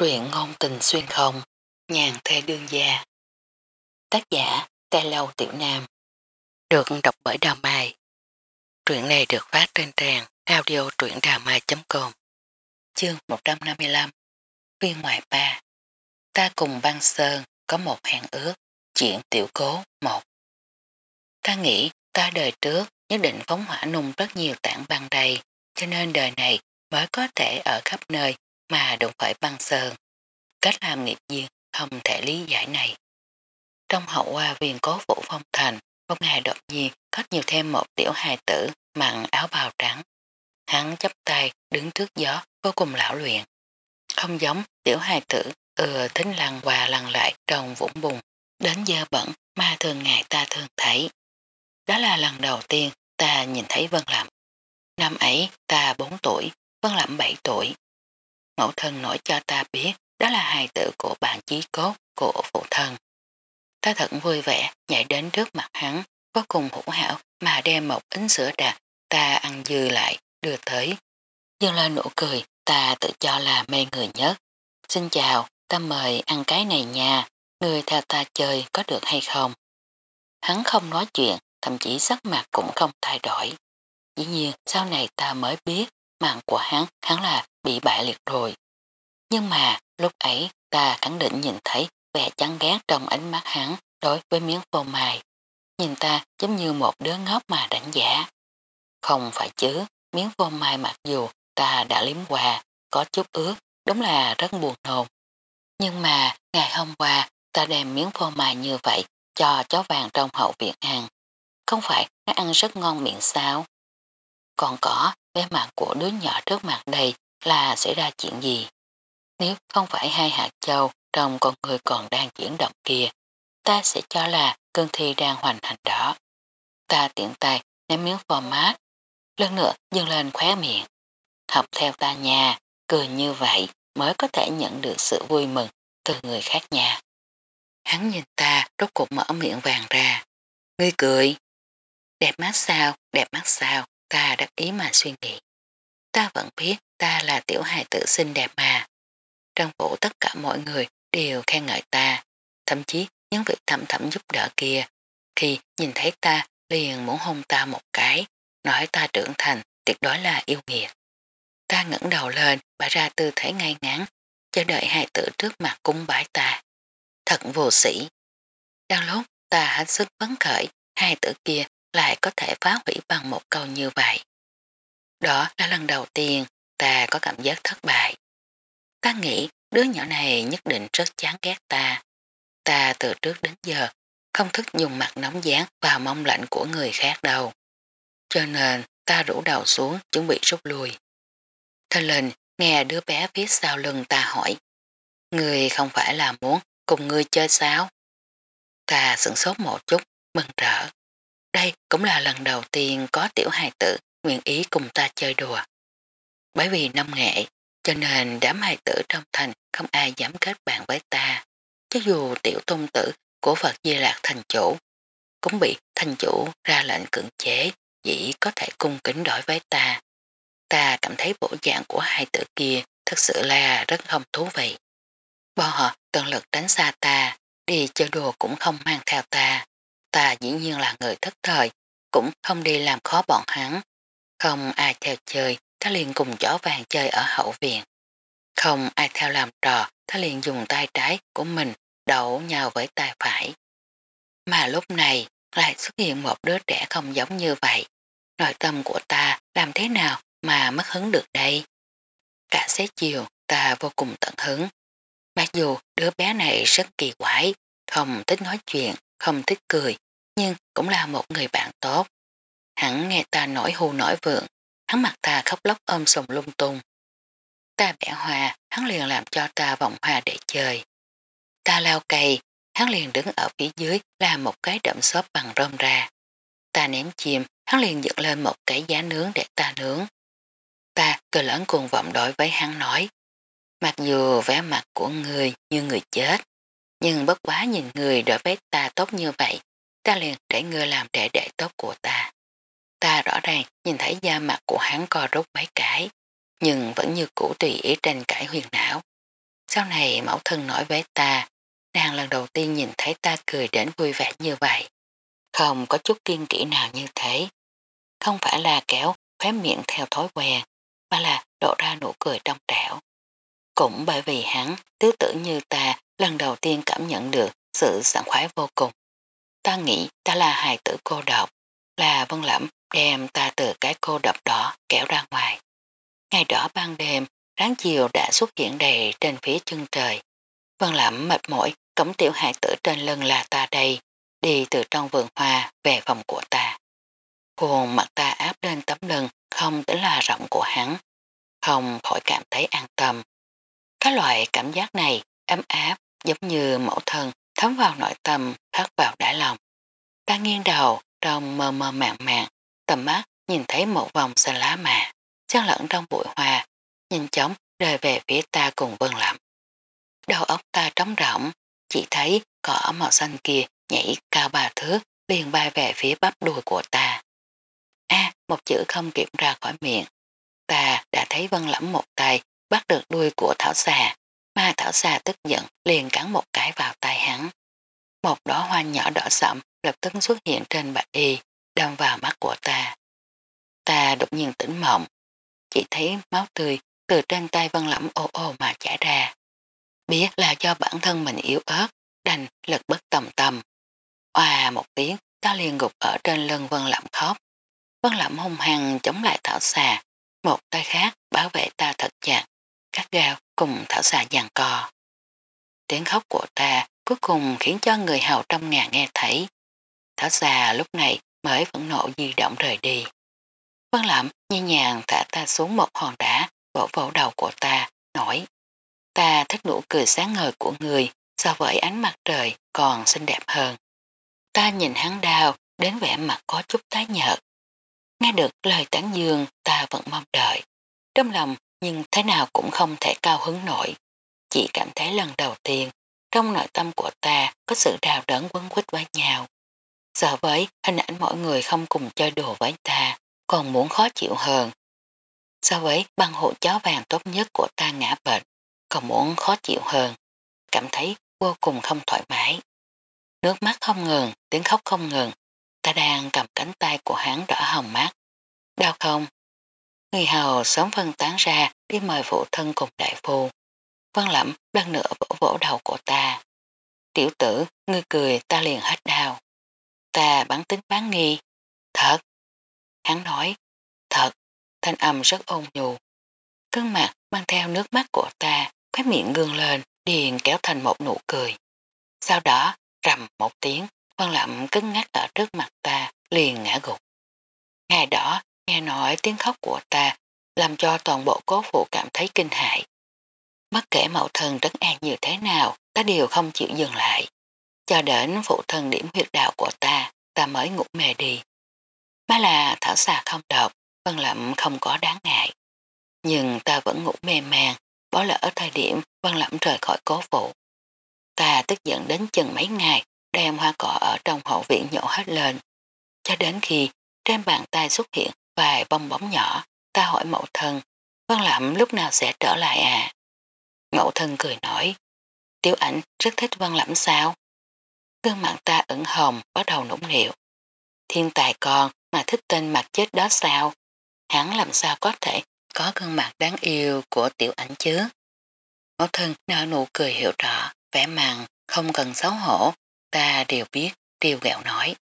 Truyện ngôn tình xuyên không, nhàn thê đương gia. Tác giả, Tê Lâu Tiểu Nam. Được đọc bởi Đào Mai. Truyện này được phát trên trang audio truyệnđàmai.com Chương 155 Viên ngoại ba Ta cùng băng sơn có một hẹn ước, chuyện tiểu cố một. Ta nghĩ ta đời trước nhất định phóng hỏa nung rất nhiều tảng băng đầy, cho nên đời này mới có thể ở khắp nơi mà đụng phải băng sơn. Cách làm nghiệp duyên không thể lý giải này. Trong hậu hoa viên cố vũ phong thành, một ngày đột nhiên có nhiều thêm một tiểu hài tử mặn áo bào trắng. Hắn chấp tay đứng trước gió vô cùng lão luyện. Không giống tiểu hài tử ưa tính lăn qua lăn lại trong vũng bùng, đến dơ bẩn mà thường ngày ta thường thấy. Đó là lần đầu tiên ta nhìn thấy Vân Lẩm. Năm ấy ta 4 tuổi, Vân Lẩm 7 tuổi. Mẫu thân nói cho ta biết đó là hài tử của bạn chí cốt của phụ thân. Ta thật vui vẻ nhảy đến trước mặt hắn, vô cùng hữu hảo mà đem một ính sữa đặc ta ăn dư lại, đưa tới. Dương lên nụ cười, ta tự cho là mê người nhất. Xin chào, ta mời ăn cái này nha, người theo ta chơi có được hay không? Hắn không nói chuyện, thậm chí sắc mặt cũng không thay đổi. Dĩ nhiên sau này ta mới biết mạng của hắn hắn là bị bại liệt rồi. Nhưng mà lúc ấy ta khẳng định nhìn thấy vẻ chán ghét trong ánh mắt hắn đối với miếng phô mai. Nhìn ta giống như một đứa ngốc mà đánh giá. Không phải chứ, miếng phô mai mặc dù ta đã liếm qua, có chút ướt, đúng là rất buồn nôn. Nhưng mà ngày hôm qua ta đem miếng phô mai như vậy cho chó vàng trong hậu viện ăn. Không phải nó ăn rất ngon miệng sao? Còn có vẻ mặt của đứa nhỏ trước mặt đây là xảy ra chuyện gì? Nếu không phải hai hạt châu trong con người còn đang chuyển động kia, ta sẽ cho là cương thi đang hoành hành đó. Ta tiện tay ném miếng format, lần nữa dâng lên khóe miệng. Học theo ta nha, cười như vậy mới có thể nhận được sự vui mừng từ người khác nha. Hắn nhìn ta rốt cuộc mở miệng vàng ra. Ngươi cười. Đẹp mắt sao, đẹp mắt sao, ta đắc ý mà suy nghĩ. Ta vẫn biết ta là tiểu hài tử xinh đẹp mà. Trong phủ tất cả mọi người đều khen ngợi ta, thậm chí những việc thầm thầm giúp đỡ kia. Khi nhìn thấy ta liền muốn hôn ta một cái, nói ta trưởng thành tuyệt đối là yêu nghiệt. Ta ngẩng đầu lên bả ra tư thế ngay ngắn, chờ đợi hài tử trước mặt cung bái ta. Thật vô sĩ. Đang lúc ta hết sức phấn khởi, hai tử kia lại có thể phá hủy bằng một câu như vậy. Đó là lần đầu tiên ta có cảm giác thất bại. Ta nghĩ đứa nhỏ này nhất định rất chán ghét ta. Ta từ trước đến giờ không thức dùng mặt nóng dán vào mong lạnh của người khác đâu. Cho nên ta rủ đầu xuống chuẩn bị rút lui. Thân lên nghe đứa bé phía sau lưng ta hỏi. Người không phải là muốn cùng ngươi chơi sao? Ta sửng sốt một chút, mừng rỡ. Đây cũng là lần đầu tiên có tiểu hài tử nguyện ý cùng ta chơi đùa. Bởi vì năm nghệ, cho nên đám hài tử trong thành không ai dám kết bạn với ta. Chứ dù tiểu tôn tử của Phật Di Lạc thành chủ, cũng bị thành chủ ra lệnh cưỡng chế, chỉ có thể cung kính đổi với ta. Ta cảm thấy bộ dạng của hai tử kia thật sự là rất không thú vị. Bọn họ tận lực tránh xa ta, đi chơi đùa cũng không mang theo ta. Ta dĩ nhiên là người thất thời, cũng không đi làm khó bọn hắn. Không ai theo chơi, ta liền cùng chó vàng chơi ở hậu viện. Không ai theo làm trò, ta liền dùng tay trái của mình đậu nhau với tay phải. Mà lúc này lại xuất hiện một đứa trẻ không giống như vậy. Nội tâm của ta làm thế nào mà mất hứng được đây? Cả xế chiều ta vô cùng tận hứng. Mặc dù đứa bé này rất kỳ quái, không thích nói chuyện, không thích cười, nhưng cũng là một người bạn tốt. Hắn nghe ta nổi hù nổi vượng, hắn mặt ta khóc lóc ôm sùng lung tung. Ta bẻ hoa, hắn liền làm cho ta vòng hoa để chơi. Ta lao cây, hắn liền đứng ở phía dưới là một cái đậm xốp bằng rơm ra. Ta ném chim, hắn liền dựng lên một cái giá nướng để ta nướng. Ta cười lớn cuồng vọng đối với hắn nói. Mặc dù vẻ mặt của người như người chết, nhưng bất quá nhìn người đối với ta tốt như vậy, ta liền để ngươi làm đệ đệ tốt của ta. Ta rõ ràng nhìn thấy da mặt của hắn co rút mấy cái, nhưng vẫn như cũ tùy ý tranh cãi huyền não. Sau này mẫu thân nói với ta, nàng lần đầu tiên nhìn thấy ta cười đến vui vẻ như vậy. Không có chút kiên kỹ nào như thế. Không phải là kéo khóe miệng theo thói quen, mà là đổ ra nụ cười trong trẻo. Cũng bởi vì hắn, tứ tử như ta lần đầu tiên cảm nhận được sự sẵn khoái vô cùng. Ta nghĩ ta là hài tử cô độc, là vân lẫm đem ta từ cái cô độc đó kéo ra ngoài. Ngày đó ban đêm, ráng chiều đã xuất hiện đầy trên phía chân trời. Vân lẫm mệt mỏi, cổng tiểu hài tử trên lưng là ta đây, đi từ trong vườn hoa về phòng của ta. Hồn mặt ta áp lên tấm lưng không tính là rộng của hắn, không khỏi cảm thấy an tâm. Các loại cảm giác này ấm áp giống như mẫu thân thấm vào nội tâm khắc vào đá lòng. Ta nghiêng đầu trong mơ mơ màng màng, tầm mắt nhìn thấy một vòng xanh lá mạ, xen lẫn trong bụi hoa, nhanh chóng rời về phía ta cùng vân lặng. Đầu óc ta trống rỗng, chỉ thấy cỏ màu xanh kia nhảy cao ba thước liền bay về phía bắp đùi của ta. A, một chữ không kiểm ra khỏi miệng. Ta đã thấy vân lẫm một tay bắt được đuôi của thảo xà, mà thảo xà tức giận liền cắn một cái vào tay. Một đóa hoa nhỏ đỏ sậm lập tức xuất hiện trên bạch y, đâm vào mắt của ta. Ta đột nhiên tỉnh mộng, chỉ thấy máu tươi từ trên tay vân lẫm ô ô mà chảy ra. Biết là do bản thân mình yếu ớt, đành lực bất tầm tầm. Hòa một tiếng, ta liền gục ở trên lưng vân lẫm khóc. Vân lẫm hung hăng chống lại thảo xà, một tay khác bảo vệ ta thật chặt, cắt gao cùng thảo xà giằng co. Tiếng khóc của ta cuối cùng khiến cho người hầu trong nhà nghe thấy. Thảo xà lúc này mới vẫn nộ di động rời đi. Văn lẩm nhẹ nhàng thả ta xuống một hòn đá vỗ vỗ đầu của ta, nổi. Ta thích nụ cười sáng ngời của người so với ánh mặt trời còn xinh đẹp hơn. Ta nhìn hắn đau đến vẻ mặt có chút tái nhợt. Nghe được lời tán dương ta vẫn mong đợi. Trong lòng nhưng thế nào cũng không thể cao hứng nổi. Chỉ cảm thấy lần đầu tiên trong nội tâm của ta có sự đào đớn quấn quýt với nhau. Sợ với hình ảnh mọi người không cùng chơi đùa với ta, còn muốn khó chịu hơn. So với băng hộ chó vàng tốt nhất của ta ngã bệnh, còn muốn khó chịu hơn. Cảm thấy vô cùng không thoải mái. Nước mắt không ngừng, tiếng khóc không ngừng. Ta đang cầm cánh tay của hắn đỏ hồng mắt. Đau không? Người hầu sớm phân tán ra đi mời phụ thân cùng đại phu. Vân lẩm lần nữa vỗ vỗ đầu của ta. Tiểu tử, ngươi cười ta liền hết đau. Ta bán tính bán nghi. Thật. Hắn nói. Thật. Thanh âm rất ôn nhu. cơn mặt mang theo nước mắt của ta, khóe miệng gương lên, điền kéo thành một nụ cười. Sau đó, rầm một tiếng, Vân lẩm cứng ngắt ở trước mặt ta, liền ngã gục. Ngày đó, nghe nói tiếng khóc của ta, làm cho toàn bộ cố phụ cảm thấy kinh hại. Bất kể mẫu thân trấn an như thế nào, ta đều không chịu dừng lại. Cho đến phụ thân điểm huyệt đạo của ta, ta mới ngủ mề đi. Má là thảo xà không độc, vân lậm không có đáng ngại. Nhưng ta vẫn ngủ mê man, bỏ lỡ thời điểm vân lậm rời khỏi cố phụ. Ta tức giận đến chừng mấy ngày, đem hoa cỏ ở trong hậu viện nhổ hết lên. Cho đến khi trên bàn tay xuất hiện vài bong bóng nhỏ, ta hỏi mẫu thân, vân lậm lúc nào sẽ trở lại à? Mẫu thân cười nói, tiểu ảnh rất thích Văn lẫm sao? Gương mặt ta ẩn hồng bắt đầu nũng nịu. Thiên tài con mà thích tên mặt chết đó sao? Hắn làm sao có thể có gương mặt đáng yêu của tiểu ảnh chứ? Mẫu thân nở nụ cười hiểu rõ, vẻ màng không cần xấu hổ, ta đều biết, đều gẹo nói.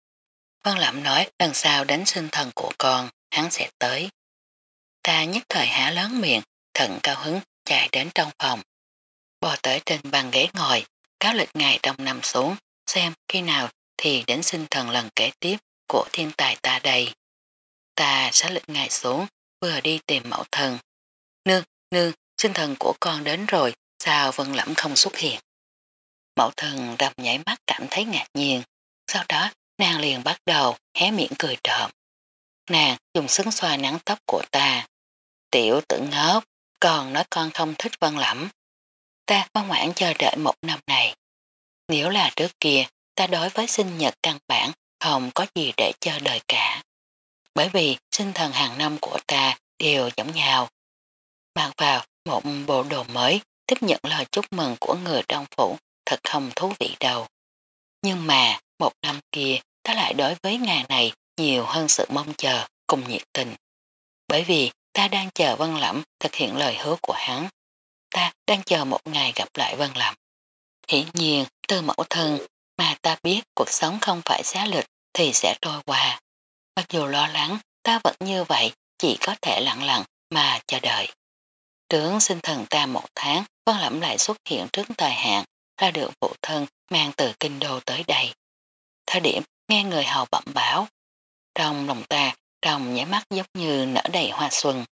Văn lẫm nói lần sau đánh sinh thần của con, hắn sẽ tới. Ta nhất thời há lớn miệng, thận cao hứng chạy đến trong phòng. Bò tới trên bàn ghế ngồi, cáo lịch ngày trong năm xuống, xem khi nào thì đến sinh thần lần kế tiếp của thiên tài ta đây. Ta sẽ lịch ngày xuống, vừa đi tìm mẫu thần. Nương, nương, sinh thần của con đến rồi, sao vân lẫm không xuất hiện. Mẫu thần rầm nhảy mắt cảm thấy ngạc nhiên, sau đó nàng liền bắt đầu hé miệng cười trộm. Nàng dùng sứng xoa nắng tóc của ta. Tiểu tử ngốc, còn nói con không thích vân lẫm. Ta ngoan ngoãn chờ đợi một năm này. Nếu là trước kia, ta đối với sinh nhật căn bản không có gì để chờ đợi cả. Bởi vì sinh thần hàng năm của ta đều giống nhau. Mặc vào một bộ đồ mới tiếp nhận lời chúc mừng của người trong phủ thật không thú vị đâu. Nhưng mà, một năm kia, ta lại đối với ngày này nhiều hơn sự mong chờ cùng nhiệt tình. Bởi vì ta đang chờ văn Lẩm thực hiện lời hứa của hắn. Ta đang chờ một ngày gặp lại Vân Lẩm. Hiển nhiên, từ mẫu thân mà ta biết cuộc sống không phải xá lịch thì sẽ trôi qua. Mặc dù lo lắng, ta vẫn như vậy, chỉ có thể lặng lặng mà chờ đợi. trưởng sinh thần ta một tháng, Vân Lẩm lại xuất hiện trước thời hạn, ra được phụ thân mang từ kinh đô tới đây. Thời điểm nghe người hầu bẩm báo, trong lòng ta trong nhảy mắt giống như nở đầy hoa xuân,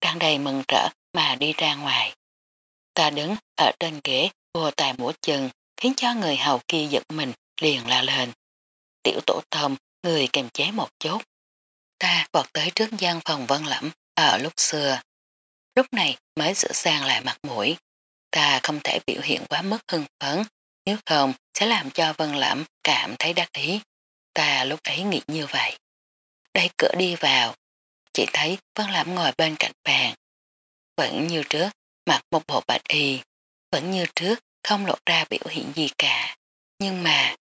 đang đầy mừng rỡ mà đi ra ngoài. Ta đứng ở trên ghế vô tài mũa chân khiến cho người hầu kia giật mình liền la lên. Tiểu tổ tôm người kèm chế một chút. Ta vọt tới trước gian phòng vân lẫm ở ờ, lúc xưa. Lúc này mới sửa sang lại mặt mũi. Ta không thể biểu hiện quá mức hưng phấn, nếu không sẽ làm cho vân lẫm cảm thấy đắc ý. Ta lúc ấy nghĩ như vậy. đây cửa đi vào, chỉ thấy vân lẫm ngồi bên cạnh bàn. Vẫn như trước, mặc một bộ bạch y, vẫn như trước không lộ ra biểu hiện gì cả. Nhưng mà,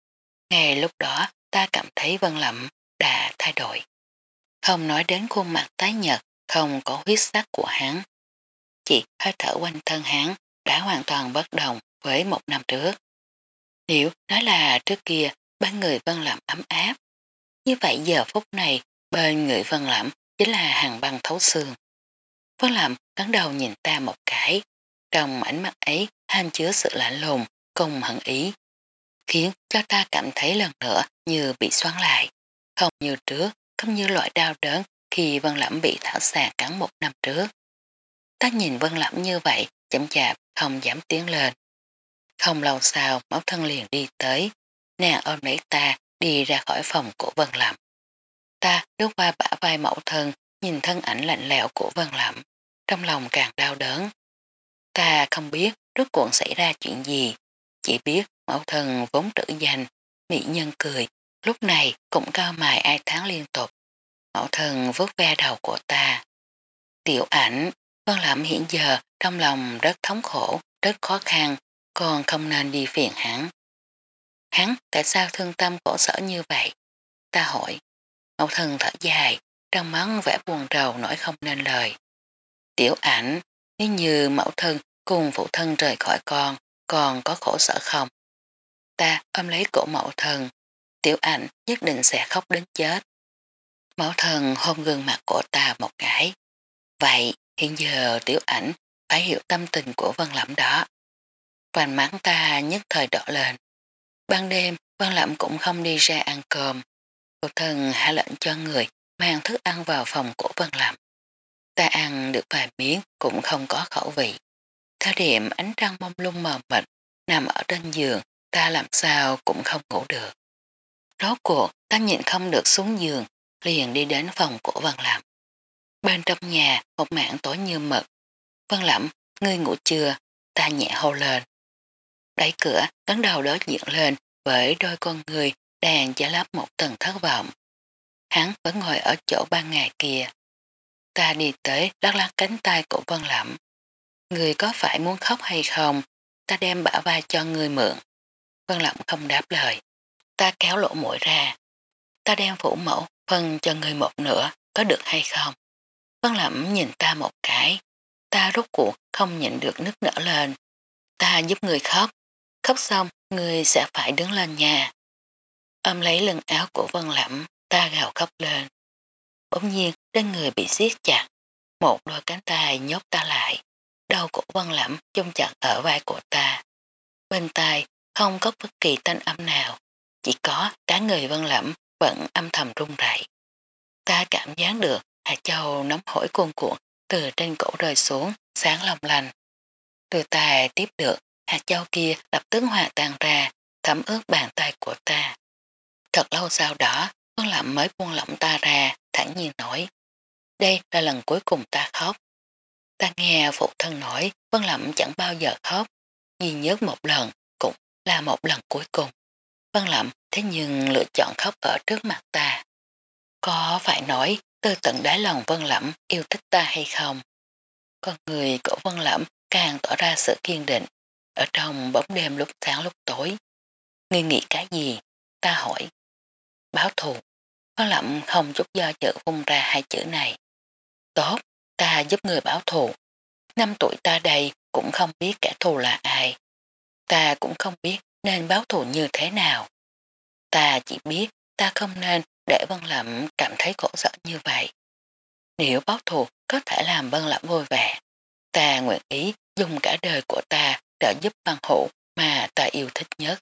ngày lúc đó ta cảm thấy vân lẫm đã thay đổi. Không nói đến khuôn mặt tái nhật, không có huyết sắc của hắn. Chỉ hơi thở quanh thân hắn đã hoàn toàn bất đồng với một năm trước. Nếu nói là trước kia bên người vân lẫm ấm áp, như vậy giờ phút này bên người vân lẫm chính là hàng băng thấu xương có làm cắn đầu nhìn ta một cái, trong ánh mắt ấy ham chứa sự lạnh lùng cùng hận ý, khiến cho ta cảm thấy lần nữa như bị xoắn lại, không như trước, không như loại đau đớn khi Vân Lãm bị thảo xà cắn một năm trước. Ta nhìn Vân Lãm như vậy, chậm chạp, không dám tiến lên. Không lâu sau, máu thân liền đi tới, nàng ôm lấy ta đi ra khỏi phòng của Vân Lãm. Ta đốt qua bả vai mẫu thân, nhìn thân ảnh lạnh lẽo của Vân Lãm trong lòng càng đau đớn. Ta không biết rốt cuộn xảy ra chuyện gì, chỉ biết mẫu thân vốn tử danh, mỹ nhân cười, lúc này cũng cao mài ai tháng liên tục. Mẫu thân vớt ve đầu của ta. Tiểu ảnh, con làm hiện giờ trong lòng rất thống khổ, rất khó khăn, còn không nên đi phiền hắn. Hắn tại sao thương tâm khổ sở như vậy? Ta hỏi. Mẫu thân thở dài, trong mắt vẻ buồn rầu nổi không nên lời. Tiểu ảnh, nếu như mẫu thân cùng phụ thân rời khỏi con, còn có khổ sở không? Ta ôm lấy cổ mẫu thân, tiểu ảnh nhất định sẽ khóc đến chết. Mẫu thần hôn gương mặt của ta một cái. Vậy hiện giờ tiểu ảnh phải hiểu tâm tình của Vân Lẩm đó. Vành mắt ta nhất thời đỏ lên. Ban đêm Vân Lẩm cũng không đi ra ăn cơm. Phụ thần hạ lệnh cho người mang thức ăn vào phòng của Vân Lẩm. Ta ăn được vài miếng cũng không có khẩu vị. Theo điểm ánh trăng mông lung mờ mịt nằm ở trên giường ta làm sao cũng không ngủ được. Rốt cuộc ta nhịn không được xuống giường liền đi đến phòng của Vân Lẩm. Bên trong nhà một mạng tối như mực. Vân Lẩm, ngươi ngủ chưa? Ta nhẹ hô lên. Đẩy cửa, cắn đầu đối diện lên với đôi con người đang giả lắp một tầng thất vọng. Hắn vẫn ngồi ở chỗ ban ngày kia. Ta đi tới lắc lắc cánh tay của Vân Lẩm. Người có phải muốn khóc hay không? Ta đem bả vai cho người mượn. Vân Lẩm không đáp lời. Ta kéo lỗ mũi ra. Ta đem phủ mẫu phân cho người một nửa, có được hay không? Vân Lẩm nhìn ta một cái. Ta rút cuộc không nhịn được nước nở lên. Ta giúp người khóc. Khóc xong, người sẽ phải đứng lên nhà. Ôm lấy lưng áo của Vân Lẩm ta gào khóc lên. Bỗng nhiên trên người bị siết chặt. Một đôi cánh tay nhốt ta lại. Đầu của văn Lẩm chung chặt ở vai của ta. Bên tai không có bất kỳ thanh âm nào. Chỉ có cả người văn Lẩm vẫn âm thầm run rẩy. Ta cảm giác được hạt châu nóng hổi cuồn cuộn từ trên cổ rơi xuống, sáng lòng lành. Từ tài tiếp được, hạt châu kia lập tức hòa tan ra, thấm ướt bàn tay của ta. Thật lâu sau đó, văn Lẩm mới buông lỏng ta ra, thẳng nhiên nổi đây là lần cuối cùng ta khóc. Ta nghe phụ thân nói Vân Lẩm chẳng bao giờ khóc, duy nhất một lần cũng là một lần cuối cùng. Vân Lẩm thế nhưng lựa chọn khóc ở trước mặt ta. Có phải nói từ tận đáy lòng Vân Lẩm yêu thích ta hay không? Con người của Vân Lẩm càng tỏ ra sự kiên định, ở trong bóng đêm lúc sáng lúc tối. Ngươi nghĩ cái gì? Ta hỏi. Báo thù. Vân lậm không chút do dự phun ra hai chữ này. Tốt, ta giúp người báo thù. Năm tuổi ta đây cũng không biết kẻ thù là ai. Ta cũng không biết nên báo thù như thế nào. Ta chỉ biết ta không nên để Vân Lậm cảm thấy khổ sở như vậy. Nếu báo thù có thể làm Vân Lậm vui vẻ, ta nguyện ý dùng cả đời của ta để giúp văn hữu mà ta yêu thích nhất.